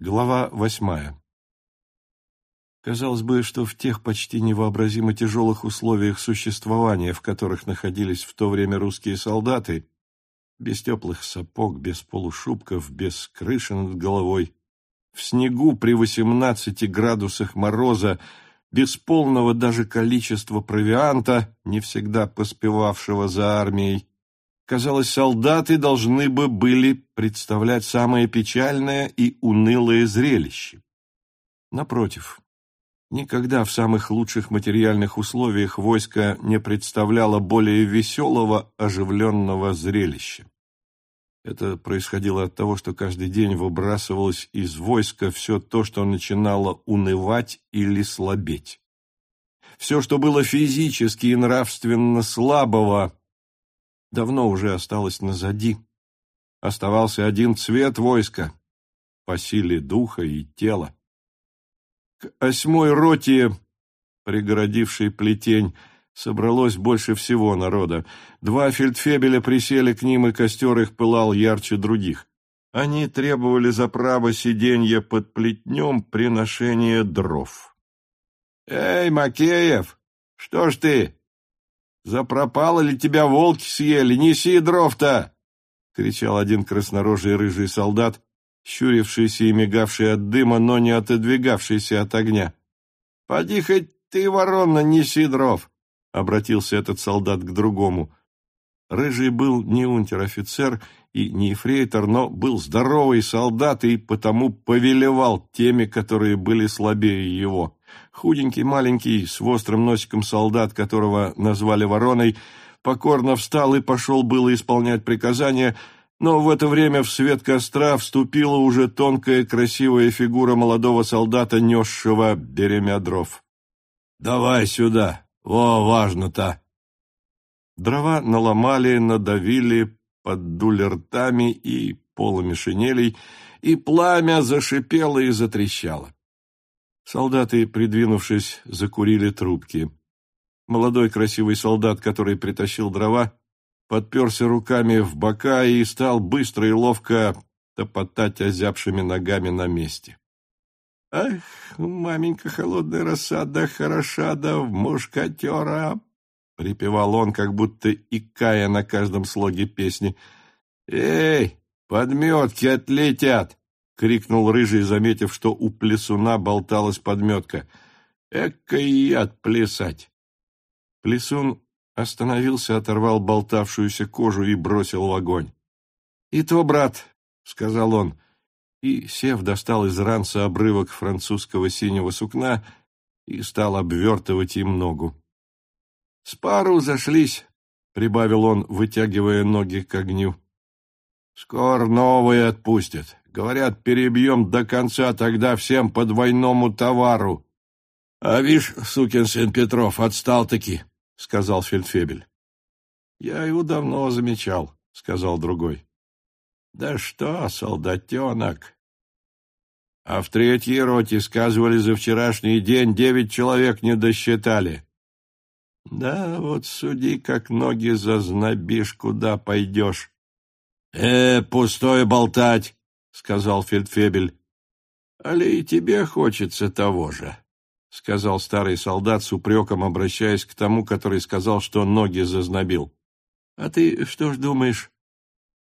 Глава восьмая. Казалось бы, что в тех почти невообразимо тяжелых условиях существования, в которых находились в то время русские солдаты, без теплых сапог, без полушубков, без крыши над головой, в снегу при восемнадцати градусах мороза, без полного даже количества провианта, не всегда поспевавшего за армией, Казалось, солдаты должны бы были представлять самое печальное и унылое зрелище. Напротив, никогда в самых лучших материальных условиях войско не представляло более веселого, оживленного зрелища. Это происходило от того, что каждый день выбрасывалось из войска все то, что начинало унывать или слабеть. Все, что было физически и нравственно слабого, давно уже осталось назади. Оставался один цвет войска по силе духа и тела. К осьмой роте, пригородившей плетень, собралось больше всего народа. Два фельдфебеля присели к ним, и костер их пылал ярче других. Они требовали за право сиденья под плетнем приношения дров. «Эй, Макеев, что ж ты, Запропало ли тебя волки съели? Неси дров-то!» — кричал один краснорожий рыжий солдат, щурившийся и мигавший от дыма, но не отодвигавшийся от огня. «Поди хоть ты, ворона, неси дров!» — обратился этот солдат к другому. Рыжий был не унтер-офицер и не ефрейтор, но был здоровый солдат и потому повелевал теми, которые были слабее его. Худенький, маленький, с острым носиком солдат, которого назвали вороной, покорно встал и пошел было исполнять приказания, но в это время в свет костра вступила уже тонкая красивая фигура молодого солдата, несшего беремя дров. «Давай сюда! Во, важно-то!» Дрова наломали, надавили, поддули ртами и полами шинелей, и пламя зашипело и затрещало. Солдаты, придвинувшись, закурили трубки. Молодой красивый солдат, который притащил дрова, подперся руками в бока и стал быстро и ловко топотать озябшими ногами на месте. «Ах, маменька холодная роса, да хороша, да в мушкатера!» — припевал он, как будто икая на каждом слоге песни. «Эй, подметки отлетят!» — крикнул рыжий, заметив, что у плесуна болталась подметка. «Эка и отплясать!» Плесун остановился, оторвал болтавшуюся кожу и бросил в огонь. «И то, брат», — сказал он, и, сев, достал из ранца обрывок французского синего сукна и стал обвертывать им ногу. «С пару зашлись», — прибавил он, вытягивая ноги к огню. «Скоро новые отпустят. Говорят, перебьем до конца, тогда всем по двойному товару. — А вишь, сукин сын Петров, отстал-таки, — сказал Фельдфебель. — Я его давно замечал, — сказал другой. — Да что, солдатенок! А в третьей роте, сказывали, за вчерашний день девять человек не досчитали. Да, вот суди, как ноги зазнобишь, куда пойдешь. — Э, пустое болтать! — сказал фельдфебель. — Али и тебе хочется того же, — сказал старый солдат с упреком, обращаясь к тому, который сказал, что ноги зазнобил. — А ты что ж думаешь?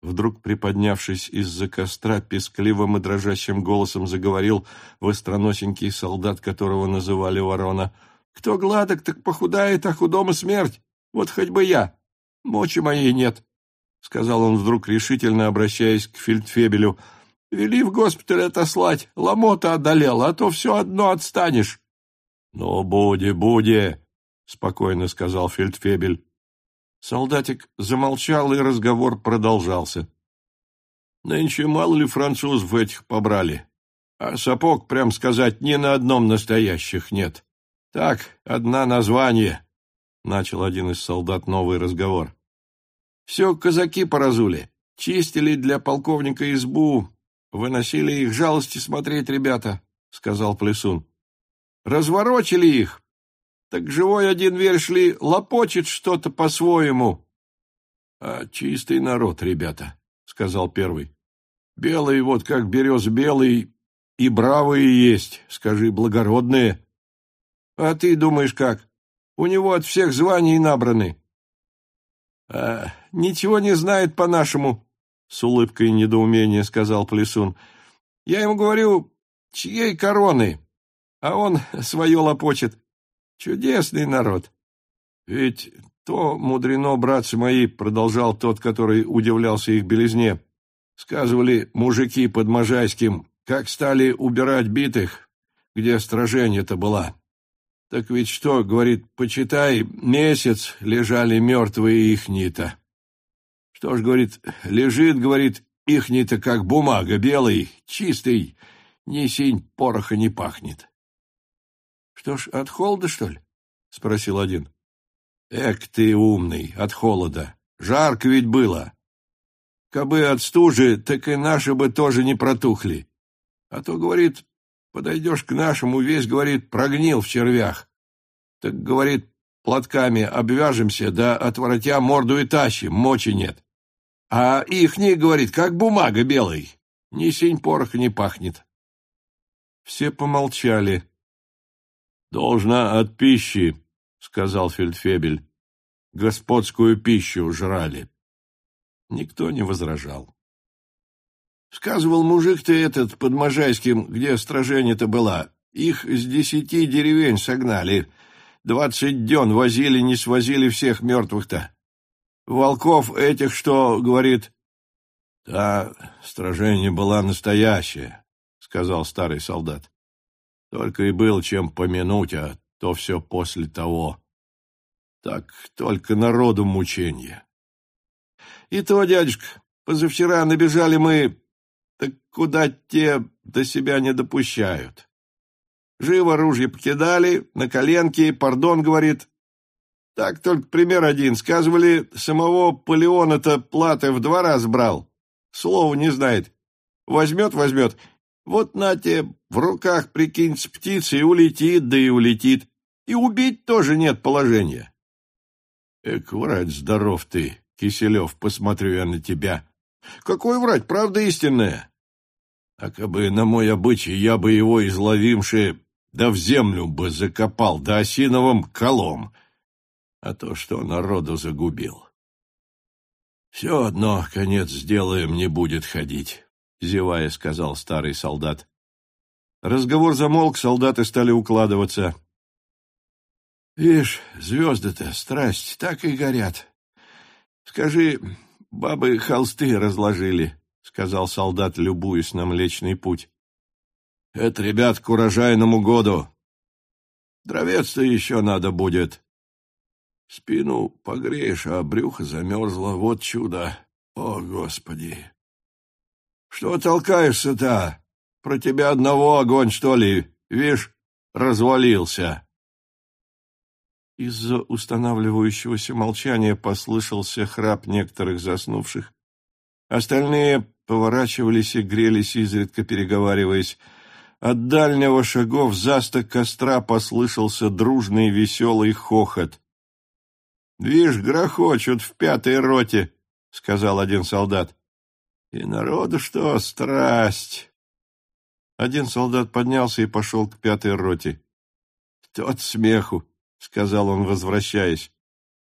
Вдруг, приподнявшись из-за костра, пескливым и дрожащим голосом заговорил востроносенький солдат, которого называли ворона. — Кто гладок, так похудает, а худому смерть. Вот хоть бы я. Мочи моей нет, — сказал он вдруг решительно, обращаясь к фельдфебелю. — Вели в госпиталь отослать, ломота одолела, а то все одно отстанешь. — Ну, буди, буди, — спокойно сказал фельдфебель. Солдатик замолчал, и разговор продолжался. Нынче мало ли французов этих побрали, а сапог, прям сказать, ни на одном настоящих нет. Так, одна название, — начал один из солдат новый разговор. Все казаки поразули, чистили для полковника избу, Выносили их жалости смотреть, ребята, — сказал Плесун. Разворочили их. Так живой один верь шли, лопочет что-то по-своему. — А чистый народ, ребята, — сказал первый. Белый вот как берез белый, и бравые есть, скажи, благородные. А ты думаешь как? У него от всех званий набраны. А, ничего не знает по-нашему, с улыбкой недоумения сказал Плесун. Я ему говорю, чьей короны? А он свое лопочет. Чудесный народ. Ведь то мудрено, братцы мои, продолжал тот, который удивлялся их белизне. Сказывали мужики под Можайским, как стали убирать битых, где стражение-то была. Так ведь что, говорит, почитай, месяц лежали мертвые ихни-то. Что ж, говорит, лежит, говорит, ихни-то как бумага, белый, чистый, ни синь пороха не пахнет. Что ж, от холода, что ли? — спросил один. Эк ты умный, от холода. Жарко ведь было. Кабы от стужи, так и наши бы тоже не протухли. А то, говорит, подойдешь к нашему, весь, говорит, прогнил в червях. Так, говорит, платками обвяжемся, да отворотя морду и тащим, мочи нет. А ихний, говорит, как бумага белый. Ни синь пороха не пахнет. Все помолчали. «Должна от пищи», — сказал Фельдфебель. «Господскую пищу жрали». Никто не возражал. Сказывал мужик-то этот под Можайским, где стражение-то была. Их с десяти деревень согнали. Двадцать дён возили, не свозили всех мертвых-то. Волков этих, что, говорит... — Да, стражение была настоящая, — сказал старый солдат. Только и был чем помянуть, а то все после того. Так только народу мученье. И то, дядюшка, позавчера набежали мы, куда те до себя не допущают. Живо ружье покидали, на коленки, пардон, говорит. Так только пример один. Сказывали, самого Полеона-то платы в два раза брал. Слова не знает. Возьмет, возьмет, вот на те, в руках прикинется птица и улетит, да и улетит. И убить тоже нет положения. Эк, врать здоров ты, Киселев, посмотрю я на тебя. Какой врать, правда истинная? А кабы на мой обычай я бы его изловимши, да в землю бы закопал, да осиновым колом, а то что народу загубил. Все одно конец сделаем, не будет ходить. — зевая сказал старый солдат. Разговор замолк, солдаты стали укладываться. «Вишь, звезды-то, страсть, так и горят. Скажи, бабы холсты разложили», — сказал солдат, любуясь на Млечный Путь. «Это, ребят, к урожайному году. Дровец-то еще надо будет. Спину погреешь, а брюхо замерзло. Вот чудо! О, Господи!» Что толкаешься-то? Про тебя одного огонь, что ли? Вишь, развалился. Из-за устанавливающегося молчания послышался храп некоторых заснувших. Остальные поворачивались и грелись, изредка переговариваясь. От дальнего шагов засток костра послышался дружный веселый хохот. — Вишь, грохочут в пятой роте, — сказал один солдат. И народу что, страсть! Один солдат поднялся и пошел к пятой роте. «Тот смеху!» — сказал он, возвращаясь.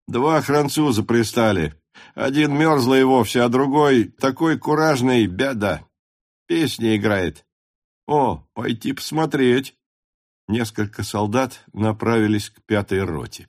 «Два француза пристали. Один мерзлый вовсе, а другой такой куражный, беда. Песни играет. О, пойти посмотреть!» Несколько солдат направились к пятой роте.